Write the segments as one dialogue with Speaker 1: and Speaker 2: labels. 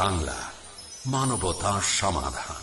Speaker 1: বাংলা মানবতা সমাধান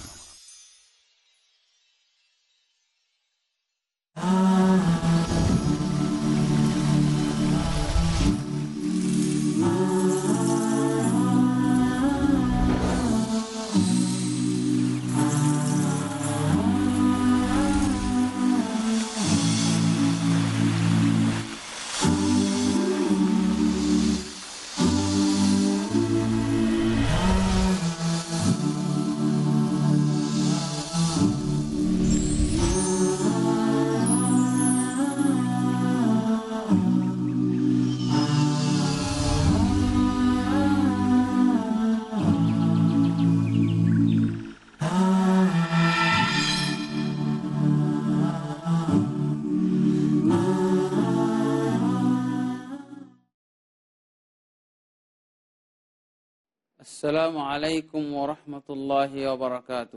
Speaker 2: আসসালামু আলাইকুম ওরহমতুল্লাহি ওবরাকাত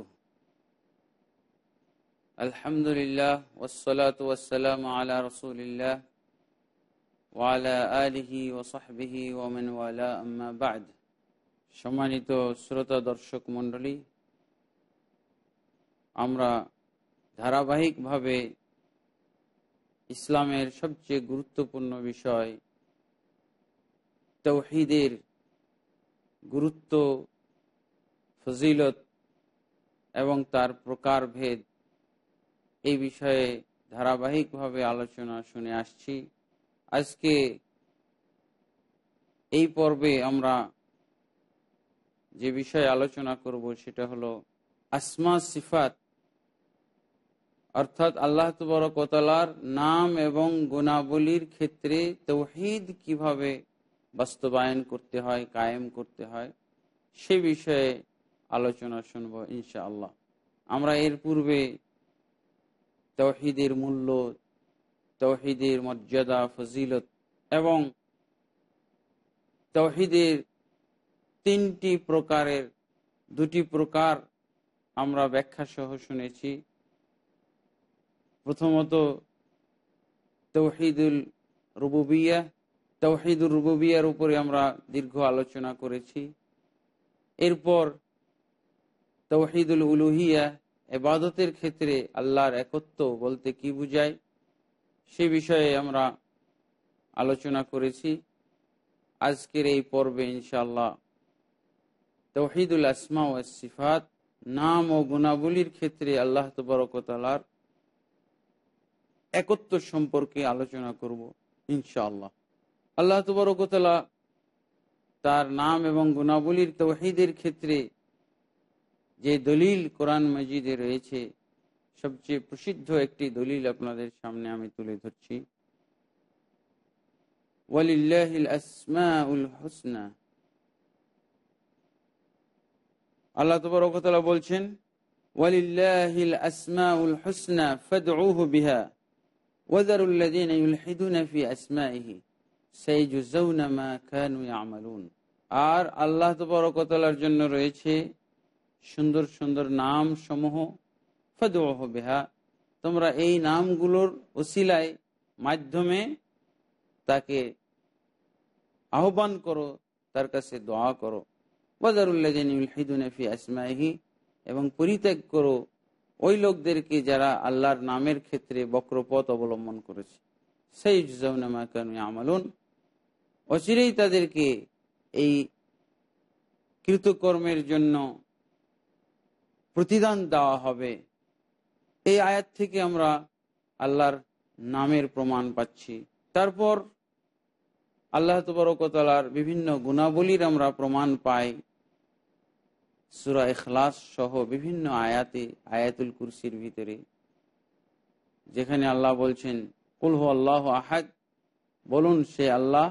Speaker 2: আলহামদুলিল্লাহ ওসলাত ওসালাম আলা রসুলিল্লাহ ওয়ালা আলিহি ওসাহবিহি ওমেন ওয়ালা আম্মাবাদ সম্মানিত শ্রোতা দর্শক মণ্ডলী আমরা ধারাবাহিকভাবে ইসলামের সবচেয়ে গুরুত্বপূর্ণ বিষয় তৌহিদের গুরুত্ব ফজিলত এবং তার প্রকার ভেদ এই বিষয়ে ধারাবাহিকভাবে আলোচনা শুনে আসছি আজকে এই পর্বে আমরা যে বিষয়ে আলোচনা করব সেটা হল আসমা সিফাত অর্থাৎ আল্লাহ তবরকতলার নাম এবং গুণাবলীর ক্ষেত্রে তৌহিদ কিভাবে বাস্তবায়ন করতে হয় কায়েম করতে হয় সে বিষয়ে আলোচনা শুনব ইনশা আল্লাহ আমরা এর পূর্বে তৌহিদের মূল্য তৌহিদের মর্যাদা ফজিলত এবং তৌহিদের তিনটি প্রকারের দুটি প্রকার আমরা ব্যাখ্যা সহ শুনেছি প্রথমত তৌহিদুল রুবুবিয়া তৌহিদুর রুবিয়ার উপরে আমরা দীর্ঘ আলোচনা করেছি এরপর তৌহিদুল উলুহিয়া এবাদতের ক্ষেত্রে আল্লাহর একত্ব বলতে কি বুঝায় সে বিষয়ে আমরা আলোচনা করেছি আজকের এই পর্বে ইনশাল্লাহ তৌহিদুল আসমা ও সিফাত নাম ও গুণাবলীর ক্ষেত্রে আল্লাহ তবরকতালার একত্ব সম্পর্কে আলোচনা করব ইনশাআল্লাহ আল্লাহ তবরকতলা তার নাম এবং গুণাবলীর তৌহিদের ক্ষেত্রে যে দলিল কোরআন মজিদে রয়েছে সবচেয়ে প্রসিদ্ধ একটি দলিল আপনাদের সামনে আমি তুলে ধরছি হোসনা আল্লাহ তবরকতলা বলছেন ওয়ালিল্লাহিল আসমাউল হোসনা ফদ বিহা ওয়াজারুল্লাদিন ইউল হিদুনাফি আসমাইহি সেই আমালুন আর আল্লাহ তো বরকতলার জন্য রয়েছে সুন্দর সুন্দর নাম সমূহ বেহা তোমরা এই নামগুলোর ওসিলায় মাধ্যমে তাকে আহ্বান করো তার কাছে দোয়া করো বাজারুল্লাহিদুনফি এবং পরিত্যাগ করো ওই লোকদেরকে যারা আল্লাহর নামের ক্ষেত্রে বক্রপথ অবলম্বন করেছে সেই জুজাউনামা কানু আমালুন অচিরেই তাদেরকে এই কৃতকর্মের জন্য প্রতিদান দেওয়া হবে এই আয়াত থেকে আমরা আল্লাহর নামের প্রমাণ পাচ্ছি তারপর আল্লাহ তবরকতলার বিভিন্ন গুণাবলীর আমরা প্রমাণ পাই সুরা এখলাস সহ বিভিন্ন আয়াতে আয়াতুল কুরসির ভিতরে যেখানে আল্লাহ বলছেন কুলহ আল্লাহ আহাদ বলুন সে আল্লাহ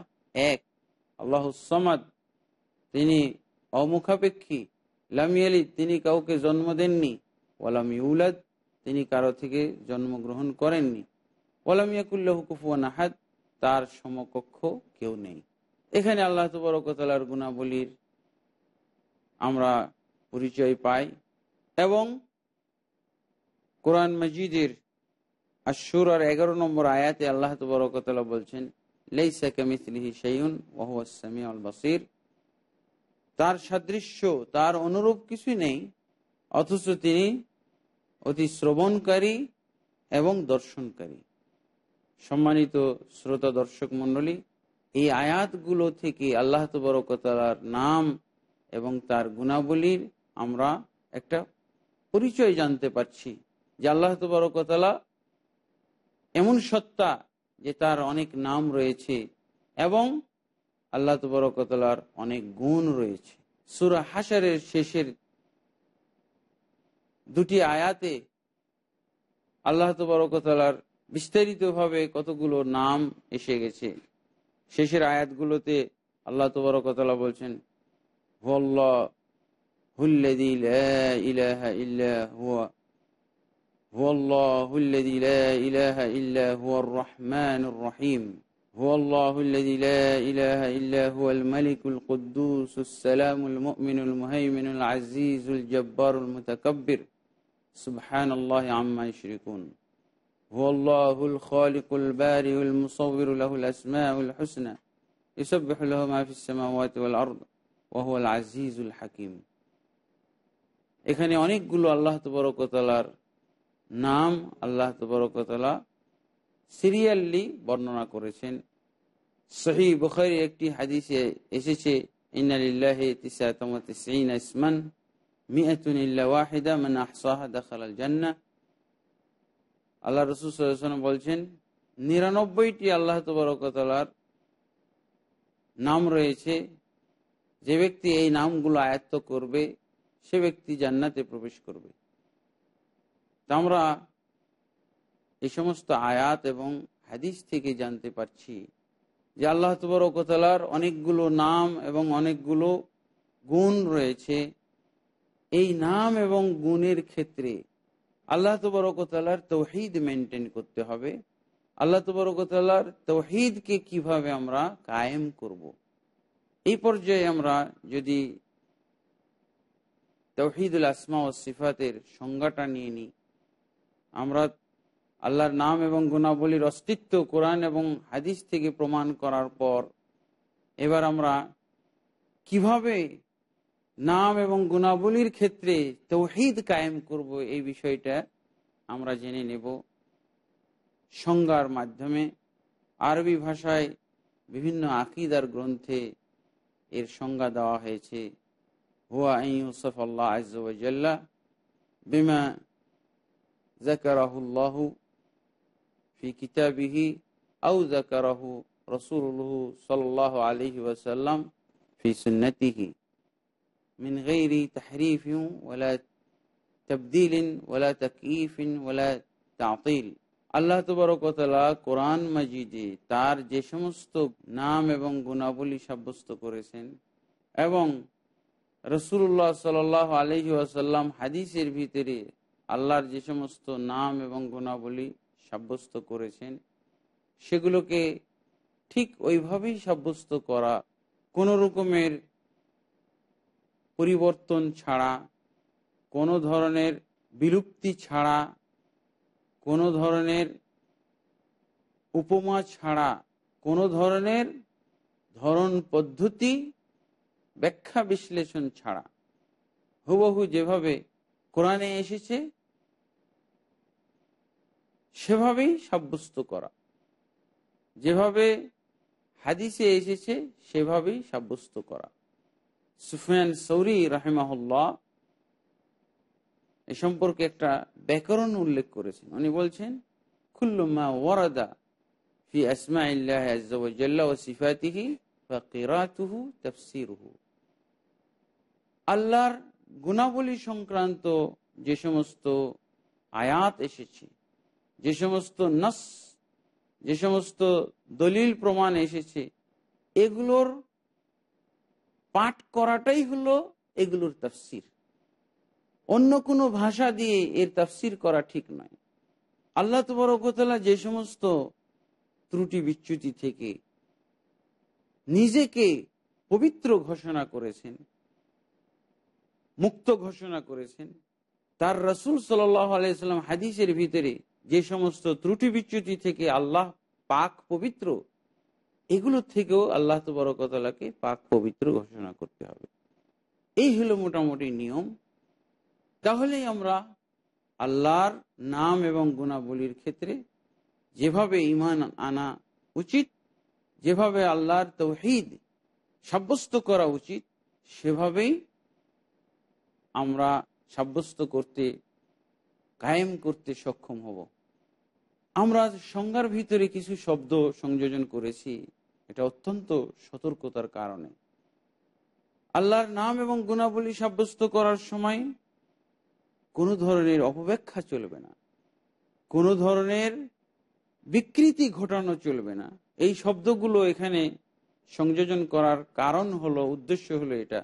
Speaker 2: এক আল্লাহসমাদ তিনি অমুখাপেক্ষী লামিয়ালি তিনি কাউকে জন্ম দেননি ওয়ালাম ইউলাদ তিনি কারো থেকে জন্মগ্রহণ করেননি ওলামিয়াকুল্লাহ ইয়াকুল্লাহ কুফুয়ান আহাদ তার সমকক্ষ কেউ নেই এখানে আল্লাহ তবরকতালার গুণাবলীর আমরা পরিচয় পাই এবং কোরআন মজিদের আশুর আর এগারো নম্বর আয়াতে আল্লাহ তবরকতলা বলছেন বসির তার সাদৃশ্য তার অনুরূপ কিছুই নেই অথচ তিনি অতি শ্রবণকারী এবং দর্শনকারী সম্মানিত শ্রোতা দর্শক মন্ডলী এই আয়াতগুলো থেকে আল্লাহ তবরকতার নাম এবং তার গুণাবলীর আমরা একটা পরিচয় জানতে পারছি যে আল্লাহ তবরকতলা এমন সত্তা যে তার অনেক নাম রয়েছে এবং আল্লাহ তবরকতলার অনেক গুণ রয়েছে সুরা হাসারের শেষের দুটি আয়াতে আল্লাহ তবরকতলার বিস্তারিতভাবে কতগুলো নাম এসে গেছে শেষের আয়াতগুলোতে আল্লাহ তবরকতলা বলছেন হল্লা হুল্লাহ ইলাহা ইল্লা হুয়া هو الله الذي لا إله إلا هو الرحمن الرحيم هو الله الذي لا إله إلا هو الملك القدوس السلام المؤمن المهيمن العزيز الجبار المتكبر سبحان الله عما يشركون هو الله الخالق البارئ المصور له الأسماء الحسنى يسبح له ما في السماوات والأرض وهو العزيز الحكيم এখানে অনেকগুলো আল্লাহ তবরকতলার নাম আল্লাহ তবরকতলা সিরিয়াললি বর্ণনা করেছেন সহি বখারি একটি হাদিসে এসেছে আল্লাহ রসুল সাল্লাম বলছেন নিরানব্বইটি আল্লাহ তবরকতলার নাম রয়েছে যে ব্যক্তি এই নামগুলো আয়ত্ত করবে সে ব্যক্তি জান্নাতে প্রবেশ করবে তা আমরা এই সমস্ত আয়াত এবং হাদিস থেকে জানতে পারছি যে আল্লাহ তবরকতলার অনেকগুলো নাম এবং অনেকগুলো গুণ রয়েছে এই নাম এবং গুণের ক্ষেত্রে আল্লাহ তবরকতলার তৌহিদ মেনটেন করতে হবে আল্লাহ তবরকতলার তৌহিদকে কিভাবে আমরা কায়েম করব। এই পর্যায়ে আমরা যদি তৌহিদুল আসমা ও সিফাতের সংজ্ঞাটা নিয়ে নিই আমরা আল্লাহর নাম এবং গুণাবলীর অস্তিত্ব কোরআন এবং হাদিস থেকে প্রমাণ করার পর এবার আমরা কিভাবে নাম এবং গুণাবলীর ক্ষেত্রে তৌহিদ কায়েম করব এই বিষয়টা আমরা জেনে নেব সংজ্ঞার মাধ্যমে আরবি ভাষায় বিভিন্ন আকিদার গ্রন্থে এর সংজ্ঞা দেওয়া হয়েছে হুয়া ইউসফ আল্লাহ আজ্লা বিমা জাকারাহুল্লাহ আউ জাকারাহু রসুল্লাহ ফি সুন্নতিহি من غير تحريف ولا কোরআন মাজিদে তার যে সমস্ত নাম এবং গুণাবলী সাব্যস্ত করেছেন এবং রসুল্লাহ সাল আলহি আসাল্লাম হাদিসের ভিতরে আল্লাহর যে সমস্ত নাম এবং গুণাবলী সাব্যস্ত করেছেন সেগুলোকে ঠিক ওইভাবেই সাব্যস্ত করা কোনো রকমের পরিবর্তন ছাড়া কোনো ধরনের বিলুপ্তি ছাড়া কোনো ধরনের উপমা ছাড়া কোনো ধরনের ধরন পদ্ধতি ব্যাখ্যা বিশ্লেষণ ছাড়া হুবহু যেভাবে কোরআনে এসেছে সেভাবেই সাব্যস্ত করা যেভাবে হাদিসে এসেছে সেভাবেই সাব্যস্ত করা সুফিয়ান সৌরি রাহেমাহুল্লাহ এ সম্পর্কে একটা ব্যাকরণ উল্লেখ করেছেন উনি বলছেন খুল্লুমা ওয়ারাদা ফি আসমাইল্লাহ আল্লাহর গুণাবলী সংক্রান্ত যে সমস্ত আয়াত এসেছে যে সমস্ত নস যে সমস্ত দলিল প্রমাণ এসেছে এগুলোর পাঠ করাটাই হলো এগুলোর তাফসির অন্য কোনো ভাষা দিয়ে এর তাফসির করা ঠিক নয় আল্লাহ তবরকতলা যে সমস্ত ত্রুটি বিচ্যুতি থেকে নিজেকে পবিত্র ঘোষণা করেছেন মুক্ত ঘোষণা করেছেন তার রসুল সাল্লাহ আলাইসাল্লাম হাদিসের ভিতরে যে সমস্ত ত্রুটি বিচ্যুতি থেকে আল্লাহ পাক পবিত্র এগুলো থেকেও আল্লাহ কতলাকে পাক পবিত্র ঘোষণা করতে হবে এই হলো মোটামুটি নিয়ম তাহলে আমরা আল্লাহর নাম এবং গুণাবলীর ক্ষেত্রে যেভাবে ইমান আনা উচিত যেভাবে আল্লাহর তৌহিদ সাব্যস্ত করা উচিত সেভাবেই আমরা সাব্যস্ত করতে কায়েম করতে সক্ষম হব আমরা সংজ্ঞার ভিতরে কিছু শব্দ সংযোজন করেছি এটা অত্যন্ত সতর্কতার কারণে আল্লাহর নাম এবং গুণাবলী সাব্যস্ত করার সময় কোনো ধরনের অপব্যাখ্যা চলবে না কোনো ধরনের বিকৃতি ঘটানো চলবে না এই শব্দগুলো এখানে সংযোজন করার কারণ হলো উদ্দেশ্য হলো এটা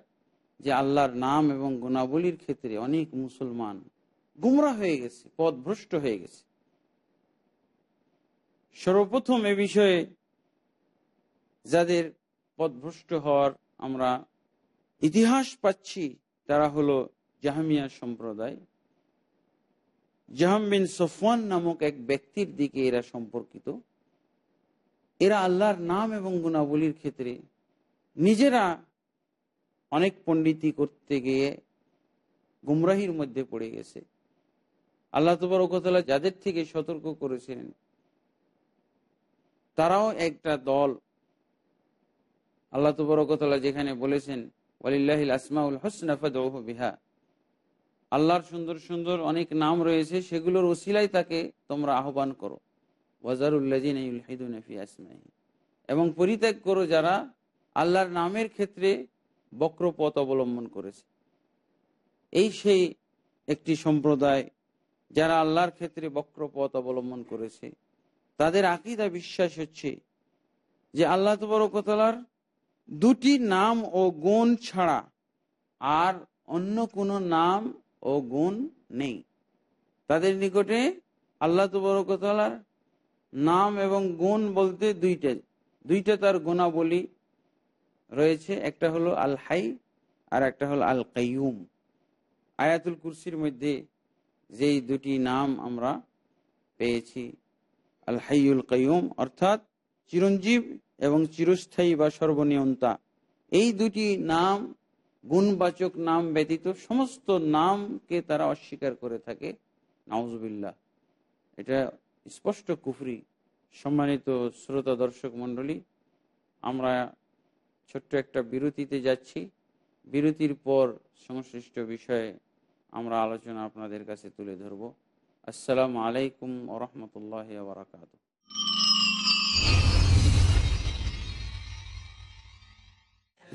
Speaker 2: যে আল্লাহর নাম এবং গুণাবলীর ক্ষেত্রে অনেক মুসলমান গুমরা হয়ে গেছে পদভ্রষ্ট হয়ে গেছে সর্বপ্রথম এ বিষয়ে যাদের পদভ্রষ্ট হওয়ার আমরা ইতিহাস পাচ্ছি তারা হলো জাহামিয়া সম্প্রদায় জাহাম সফওয়ান নামক এক ব্যক্তির দিকে এরা সম্পর্কিত এরা আল্লাহর নাম এবং গুণাবলীর ক্ষেত্রে নিজেরা অনেক পণ্ডিতি করতে গিয়ে গুমরাহির মধ্যে পড়ে গেছে আল্লাহ ওকতলা যাদের থেকে সতর্ক করেছিলেন তারাও একটা দল আল্লাহ তুবরকতলা যেখানে বলেছেন ওয়ালিল্লাহিল আসমাউল হোসনাফাদ বিহা আল্লাহর সুন্দর সুন্দর অনেক নাম রয়েছে সেগুলোর ওসিলাই তাকে তোমরা আহ্বান করো ওয়াজারুল্লাহিদুনফি এবং পরিত্যাগ করো যারা আল্লাহর নামের ক্ষেত্রে বক্রপথ অবলম্বন করেছে এই সেই একটি সম্প্রদায় যারা আল্লাহর ক্ষেত্রে বক্রপথ অবলম্বন করেছে তাদের আকিদা বিশ্বাস হচ্ছে যে আল্লাহ তবরকতলার দুটি নাম ও গুণ ছাড়া আর অন্য কোনো নাম ও গুণ নেই তাদের নিকটে আল্লাহ তবরকতলার নাম এবং গুণ বলতে দুইটা দুইটা তার গুণাবলী রয়েছে একটা হলো আল হাই আর একটা হলো আল কাইয়ুম আয়াতুল কুরসির মধ্যে যেই দুটি নাম আমরা পেয়েছি আল হাইউল কয়ুম অর্থাৎ চিরঞ্জীব এবং চিরস্থায়ী বা সর্বনিয়ন্তা এই দুটি নাম গুণবাচক নাম ব্যতীত সমস্ত নামকে তারা অস্বীকার করে থাকে নাউজবিল্লা এটা স্পষ্ট কুফরি সম্মানিত শ্রোতা দর্শক মণ্ডলী আমরা ছোট্ট একটা বিরতিতে যাচ্ছি বিরতির পর সংশ্লিষ্ট বিষয়ে আমরা আলোচনা আপনাদের কাছে তুলে ধরবো আসসালামু আলাইকুম الله وبركاته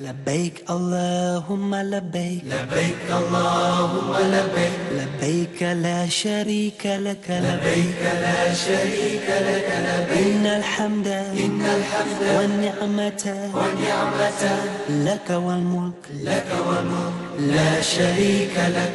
Speaker 2: لبيك
Speaker 1: اللهم
Speaker 2: لبيك لبيك
Speaker 3: اللهم لبيك لبيك لا شريك لك لبيك لا شريك
Speaker 1: لك لبيك إن الحمد إن الحمد والنعمة والنعمة لك والملك لك والملك لا شريك لك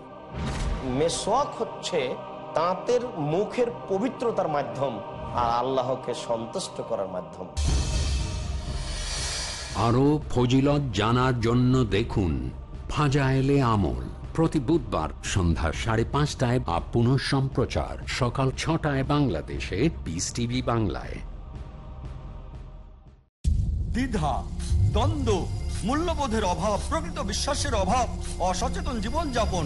Speaker 3: মেসোয়াক হচ্ছে তাঁতের মুখের পবিত্রতার মাধ্যম আর আল্লাহকে সন্তুষ্ট করার মাধ্যম
Speaker 1: আরও ফজিলত জানার জন্য দেখুন ফাজাইলে আমল প্রতি বুধবার সন্ধ্যা সাড়ে পাঁচটায় বা পুনঃ সম্প্রচার সকাল ছটায় বাংলাদেশে পিস টিভি বাংলায়
Speaker 3: দ্বিধা দ্বন্দ্ব মূল্যবোধের অভাব প্রকৃত বিশ্বাসের অভাব অসচেতন জীবনযাপন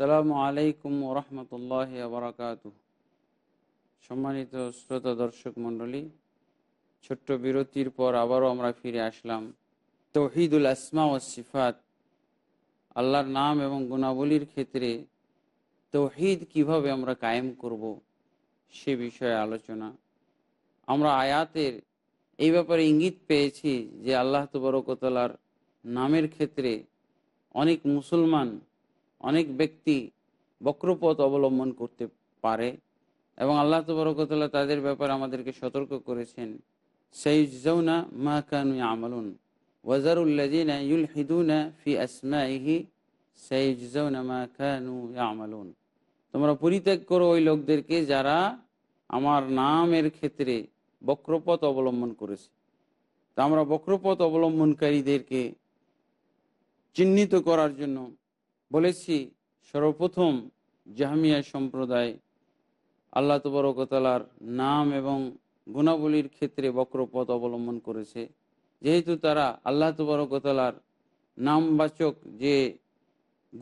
Speaker 2: আসসালামু আলাইকুম ওরহমতুল্লাহ আবরাকাত সম্মানিত শ্রোতা দর্শক মণ্ডলী ছোট্ট বিরতির পর আবারও আমরা ফিরে আসলাম তহিদুল আসমা ও সিফাত আল্লাহর নাম এবং গুণাবলীর ক্ষেত্রে তহিদ কিভাবে আমরা কায়েম করব সে বিষয়ে আলোচনা আমরা আয়াতের এই ব্যাপারে ইঙ্গিত পেয়েছি যে আল্লাহ তবরকতলার নামের ক্ষেত্রে অনেক মুসলমান অনেক ব্যক্তি বক্রপথ অবলম্বন করতে পারে এবং আল্লাহ তবরকতলা তাদের ব্যাপারে আমাদেরকে সতর্ক করেছেন সেই জৌনা মা আমলুন ওয়াজারুল্লাজিনা ইউল হিদুনা ফি আসমাহি সেই জৌনা আমলুন তোমরা পরিত্যাগ করো ওই লোকদেরকে যারা আমার নামের ক্ষেত্রে বক্রপথ অবলম্বন করেছে তা আমরা বক্রপথ অবলম্বনকারীদেরকে চিহ্নিত করার জন্য বলেছি সর্বপ্রথম জাহামিয়া সম্প্রদায় আল্লাহ তবরকতালার নাম এবং গুণাবলীর ক্ষেত্রে বক্রপথ অবলম্বন করেছে যেহেতু তারা আল্লাহ তবরকতালার নামবাচক যে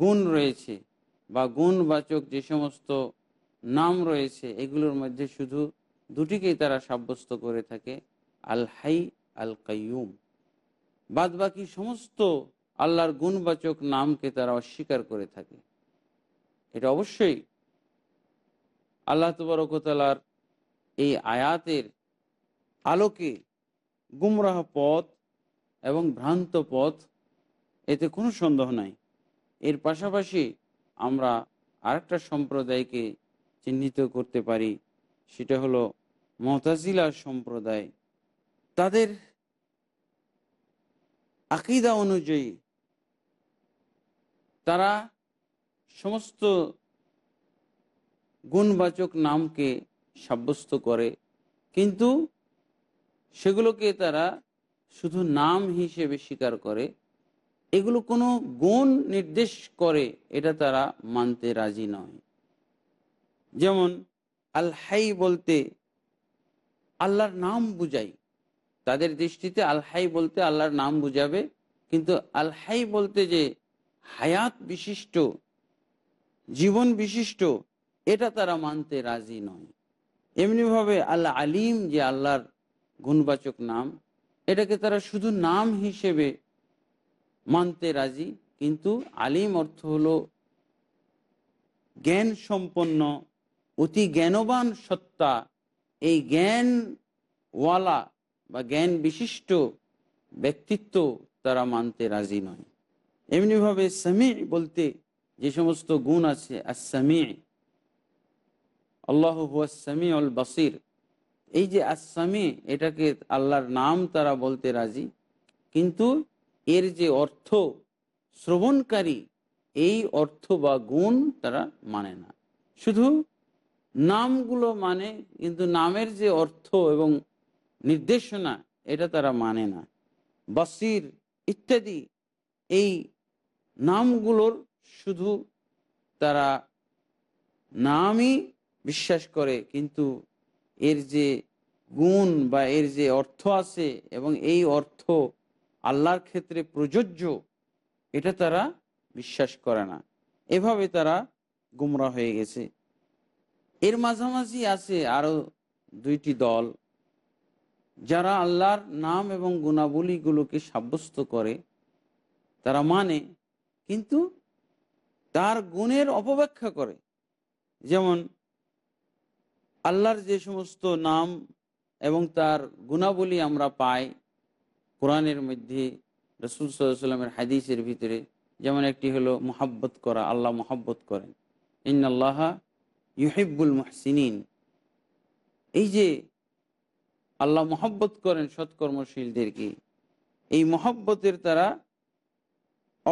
Speaker 2: গুণ রয়েছে বা গুণবাচক যে সমস্ত নাম রয়েছে এগুলোর মধ্যে শুধু দুটিকেই তারা সাব্যস্ত করে থাকে আল হাই আল কাইয়ুম বাদবাকি সমস্ত আল্লাহর গুণবাচক নামকে তারা অস্বীকার করে থাকে এটা অবশ্যই আল্লাহ তবরকতালার এই আয়াতের আলোকে গুমরাহ পথ এবং ভ্রান্ত পথ এতে কোনো সন্দেহ নাই এর পাশাপাশি আমরা আরেকটা সম্প্রদায়কে চিহ্নিত করতে পারি সেটা হলো মতাজিলা সম্প্রদায় তাদের আকিদা অনুযায়ী তারা সমস্ত গুণবাচক নামকে সাব্যস্ত করে কিন্তু সেগুলোকে তারা শুধু নাম হিসেবে স্বীকার করে এগুলো কোনো গুণ নির্দেশ করে এটা তারা মানতে রাজি নয় যেমন আল হাই বলতে আল্লাহর নাম বুঝাই তাদের দৃষ্টিতে আল হাই বলতে আল্লাহর নাম বুঝাবে কিন্তু আল হাই বলতে যে হায়াত বিশিষ্ট জীবন বিশিষ্ট এটা তারা মানতে রাজি নয় এমনিভাবে আল্লাহ আলিম যে আল্লাহর গুণবাচক নাম এটাকে তারা শুধু নাম হিসেবে মানতে রাজি কিন্তু আলিম অর্থ হলো জ্ঞান সম্পন্ন অতি জ্ঞানবান সত্তা এই জ্ঞানওয়ালা বা জ্ঞান বিশিষ্ট ব্যক্তিত্ব তারা মানতে রাজি নয় এমনিভাবে সামি বলতে যে সমস্ত গুণ আছে আসামি আল্লাহ সামি অল বাসির এই যে আসামি এটাকে আল্লাহর নাম তারা বলতে রাজি কিন্তু এর যে অর্থ শ্রবণকারী এই অর্থ বা গুণ তারা মানে না শুধু নামগুলো মানে কিন্তু নামের যে অর্থ এবং নির্দেশনা এটা তারা মানে না বাসির ইত্যাদি এই নামগুলোর শুধু তারা নামই বিশ্বাস করে কিন্তু এর যে গুণ বা এর যে অর্থ আছে এবং এই অর্থ আল্লাহর ক্ষেত্রে প্রযোজ্য এটা তারা বিশ্বাস করে না এভাবে তারা গুমরা হয়ে গেছে এর মাঝামাঝি আছে আরও দুইটি দল যারা আল্লাহর নাম এবং গুণাবলীগুলোকে সাব্যস্ত করে তারা মানে কিন্তু তার গুণের অপব্যাখ্যা করে যেমন আল্লাহর যে সমস্ত নাম এবং তার গুণাবলী আমরা পাই কোরআনের মধ্যে রসুল সাল্লামের হাদিসের ভিতরে যেমন একটি হলো মোহাব্বত করা আল্লাহ মহাব্বত করেন ইন আল্লাহ ইউহিব্বুল মহসিনিন এই যে আল্লাহ মহাব্বত করেন সৎকর্মশীলদেরকে এই মহাব্বতের তারা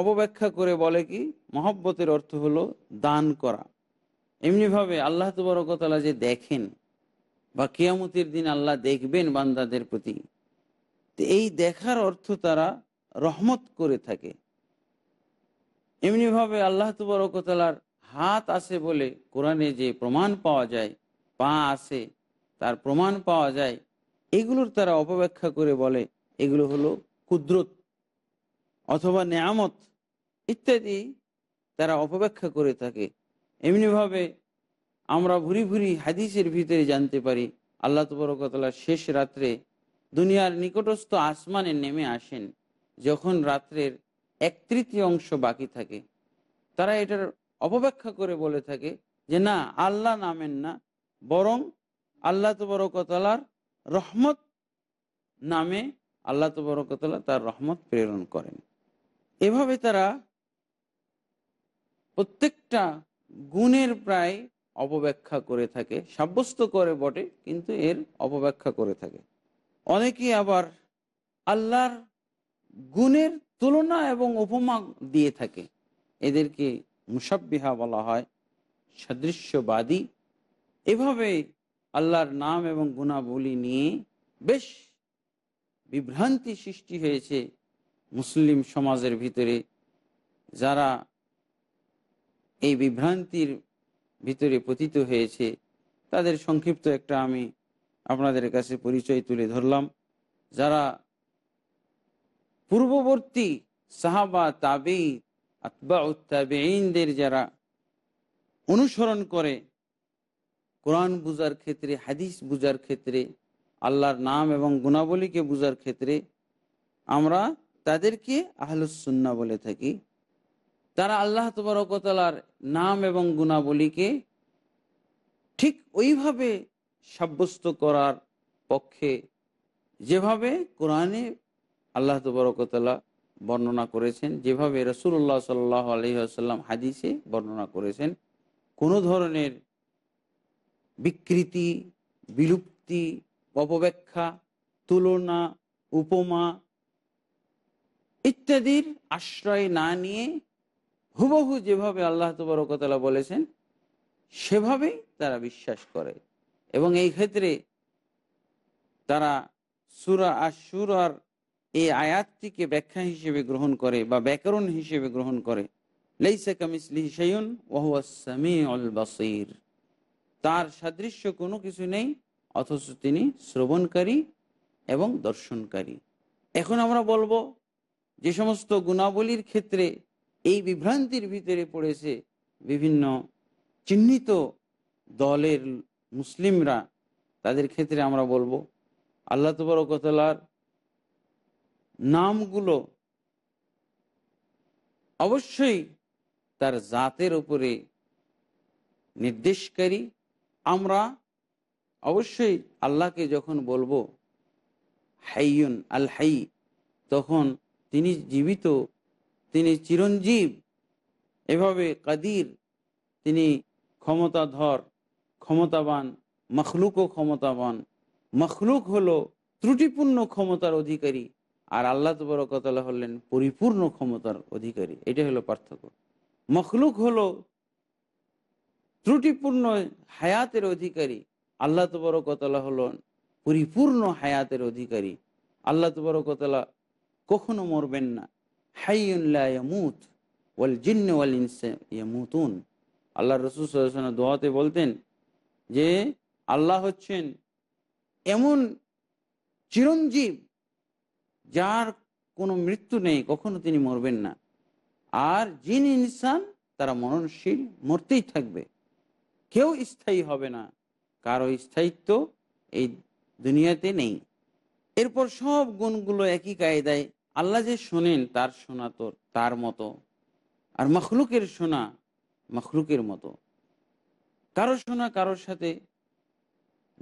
Speaker 2: অবব্যাখ্যা করে বলে কি মহব্বতের অর্থ হলো দান করা এমনিভাবে আল্লাহ তবরকতলা যে দেখেন বা কিয়ামতের দিন আল্লাহ দেখবেন বান্দাদের প্রতি এই দেখার অর্থ তারা রহমত করে থাকে এমনিভাবে আল্লাহ তবরকতলার হাত আছে বলে কোরআনে যে প্রমাণ পাওয়া যায় পা আছে তার প্রমাণ পাওয়া যায় এগুলোর তারা অপব্যাখ্যা করে বলে এগুলো হলো কুদরত অথবা নেয়ামত ইত্যাদি তারা অপব্যাখ্যা করে থাকে এমনিভাবে আমরা ভুরি ভুরি হাদিসের ভিতরে জানতে পারি আল্লাহ তবরকতলা শেষ রাত্রে দুনিয়ার নিকটস্থ আসমানে নেমে আসেন যখন রাত্রের এক তৃতীয় অংশ বাকি থাকে তারা এটার অপব্যাখ্যা করে বলে থাকে যে না আল্লাহ নামেন না বরং আল্লাহ তবরকতলার রহমত নামে আল্লাহ তবরকতলা তার রহমত প্রেরণ করেন এভাবে তারা প্রত্যেকটা গুণের প্রায় অপব্যাখ্যা করে থাকে সাব্যস্ত করে বটে কিন্তু এর অপব্যাখ্যা করে থাকে অনেকে আবার আল্লাহর গুণের তুলনা এবং উপমা দিয়ে থাকে এদেরকে মুসাব্বিহা বলা হয় সাদৃশ্যবাদী এভাবে আল্লাহর নাম এবং গুণাবলী নিয়ে বেশ বিভ্রান্তি সৃষ্টি হয়েছে মুসলিম সমাজের ভিতরে যারা এই বিভ্রান্তির ভিতরে পতিত হয়েছে তাদের সংক্ষিপ্ত একটা আমি আপনাদের কাছে পরিচয় তুলে ধরলাম যারা পূর্ববর্তী সাহাবা তাবে আতবা উত্তাবেইনদের যারা অনুসরণ করে কোরআন বুজার ক্ষেত্রে হাদিস বুজার ক্ষেত্রে আল্লাহর নাম এবং গুণাবলীকে বুজার ক্ষেত্রে আমরা তাদেরকে আহলুসুন্না বলে থাকি তারা আল্লাহ তবরকতলার নাম এবং গুণাবলীকে ঠিক ওইভাবে সাব্যস্ত করার পক্ষে যেভাবে কোরআনে আল্লাহ তবরকতলা বর্ণনা করেছেন যেভাবে রসুল্লাহ সাল্লাহ আলহিহাসাল্লাম হাদিসে বর্ণনা করেছেন কোনো ধরনের বিকৃতি বিলুপ্তি অপব্যাখ্যা তুলনা উপমা ইত্যাদির আশ্রয় না নিয়ে হুবহু যেভাবে আল্লাহ তবরকতলা বলেছেন সেভাবেই তারা বিশ্বাস করে এবং এই ক্ষেত্রে তারা সুরা আর এই আয়াতটিকে ব্যাখ্যা হিসেবে গ্রহণ করে বা ব্যাকরণ হিসেবে গ্রহণ করে লেইসা অল বাসির তার সাদৃশ্য কোনো কিছু নেই অথচ তিনি শ্রবণকারী এবং দর্শনকারী এখন আমরা বলবো যে সমস্ত গুণাবলীর ক্ষেত্রে এই বিভ্রান্তির ভিতরে পড়েছে বিভিন্ন চিহ্নিত দলের মুসলিমরা তাদের ক্ষেত্রে আমরা বলবো আল্লাহ তবরকতলার নামগুলো অবশ্যই তার জাতের উপরে নির্দেশকারী আমরা অবশ্যই আল্লাহকে যখন বলবো হাইয়ুন আল হাই তখন তিনি জীবিত তিনি চিরঞ্জীব এভাবে কাদির তিনি ক্ষমতাধর ক্ষমতাবান মখলুকও ক্ষমতাবান মখলুক হলো ত্রুটিপূর্ণ ক্ষমতার অধিকারী আর আল্লাহ তবরকতলা হলেন পরিপূর্ণ ক্ষমতার অধিকারী এটা হলো পার্থক্য মখলুক হলো ত্রুটিপূর্ণ হায়াতের অধিকারী আল্লাহ তবরকতলা হলেন পরিপূর্ণ হায়াতের অধিকারী আল্লাহ তবরকতলা কখনো মরবেন না হাইয়ুল্লাহমুত ওয়াল জিন্ন ওয়াল ইনসামুতুন আল্লাহ রসুল দোয়াতে বলতেন যে আল্লাহ হচ্ছেন এমন চিরঞ্জীব যার কোনো মৃত্যু নেই কখনো তিনি মরবেন না আর জিন ইনসান তারা মরণশীল মরতেই থাকবে কেউ স্থায়ী হবে না কারো স্থায়িত্ব এই দুনিয়াতে নেই এরপর সব গুণগুলো একই কায়দায় আল্লাহ যে শোনেন তার শোনা তোর তার মতো আর মখলুকের শোনা মখলুকের মতো কারো শোনা কারোর সাথে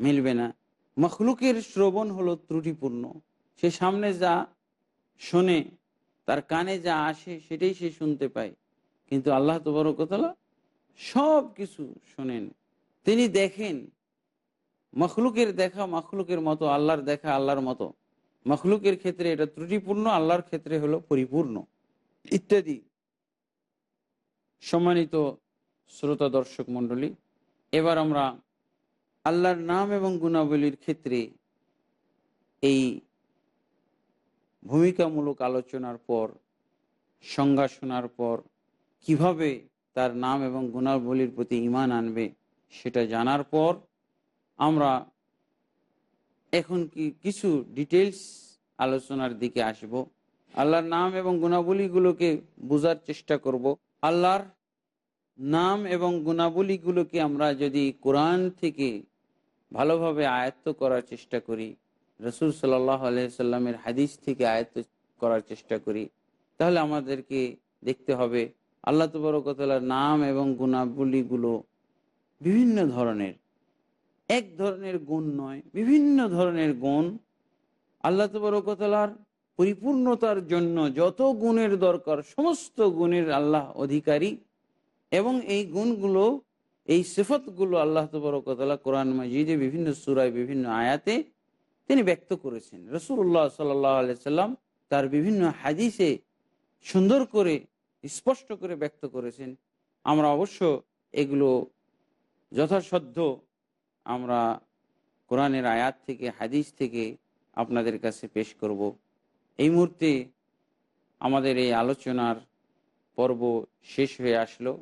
Speaker 2: মিলবে না মখলুকের শ্রবণ হলো ত্রুটিপূর্ণ সে সামনে যা শোনে তার কানে যা আসে সেটাই সে শুনতে পায় কিন্তু আল্লাহ কথা সব কিছু শোনেন তিনি দেখেন মখলুকের দেখা মখলুকের মতো আল্লাহর দেখা আল্লাহর মতো মখলুকের ক্ষেত্রে এটা ত্রুটিপূর্ণ আল্লাহর ক্ষেত্রে হলো পরিপূর্ণ ইত্যাদি সম্মানিত শ্রোতা দর্শক মণ্ডলী এবার আমরা আল্লাহর নাম এবং গুণাবলীর ক্ষেত্রে এই ভূমিকামূলক আলোচনার পর সংজ্ঞা শোনার পর কিভাবে তার নাম এবং গুণাবলীর প্রতি ইমান আনবে সেটা জানার পর আমরা এখন কি কিছু ডিটেলস আলোচনার দিকে আসব আল্লাহর নাম এবং গুণাবলীগুলোকে বোঝার চেষ্টা করব আল্লাহর নাম এবং গুণাবলীগুলোকে আমরা যদি কোরআন থেকে ভালোভাবে আয়ত্ত করার চেষ্টা করি রসুল সাল্লাহ সাল্লামের হাদিস থেকে আয়ত্ত করার চেষ্টা করি তাহলে আমাদেরকে দেখতে হবে আল্লাহ তবরকতলার নাম এবং গুণাবলীগুলো বিভিন্ন ধরনের এক ধরনের গুণ নয় বিভিন্ন ধরনের গুণ আল্লাহ তবরকতলার পরিপূর্ণতার জন্য যত গুণের দরকার সমস্ত গুণের আল্লাহ অধিকারী এবং এই গুণগুলো এই সিফতগুলো আল্লাহ তবরকতলা কোরআন মজিদে বিভিন্ন সুরায় বিভিন্ন আয়াতে তিনি ব্যক্ত করেছেন রসুল্লাহ সাল্লি সাল্লাম তার বিভিন্ন হাদিসে সুন্দর করে স্পষ্ট করে ব্যক্ত করেছেন আমরা অবশ্য এগুলো যথাসাধ্য আমরা কোরআনের আয়াত থেকে হাদিস থেকে আপনাদের কাছে পেশ করব এই মুহূর্তে আমাদের এই আলোচনার পর্ব শেষ হয়ে আসলো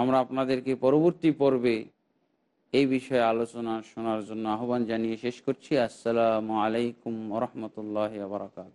Speaker 2: আমরা আপনাদেরকে পরবর্তী পর্বে এই বিষয়ে আলোচনা শোনার জন্য আহ্বান জানিয়ে শেষ করছি আসসালামু আলাইকুম রহমতুল্লাহ বারকাত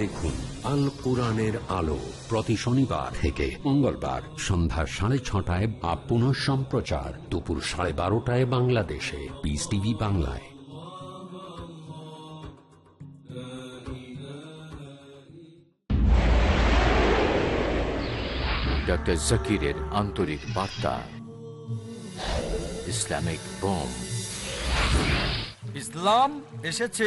Speaker 1: দেখুন আল কোরআনের আলো প্রতি শনিবার থেকে মঙ্গলবার সন্ধ্যা সাড়ে ছটায় বা পুনঃ সম্প্রচার দুপুর সাড়ে বারোটায় বাংলাদেশে পিস টিভি বাংলায় ডক্টর জাকিরের আন্তরিক বার্তা ইসলামিক বোম
Speaker 3: ইসলাম এসেছে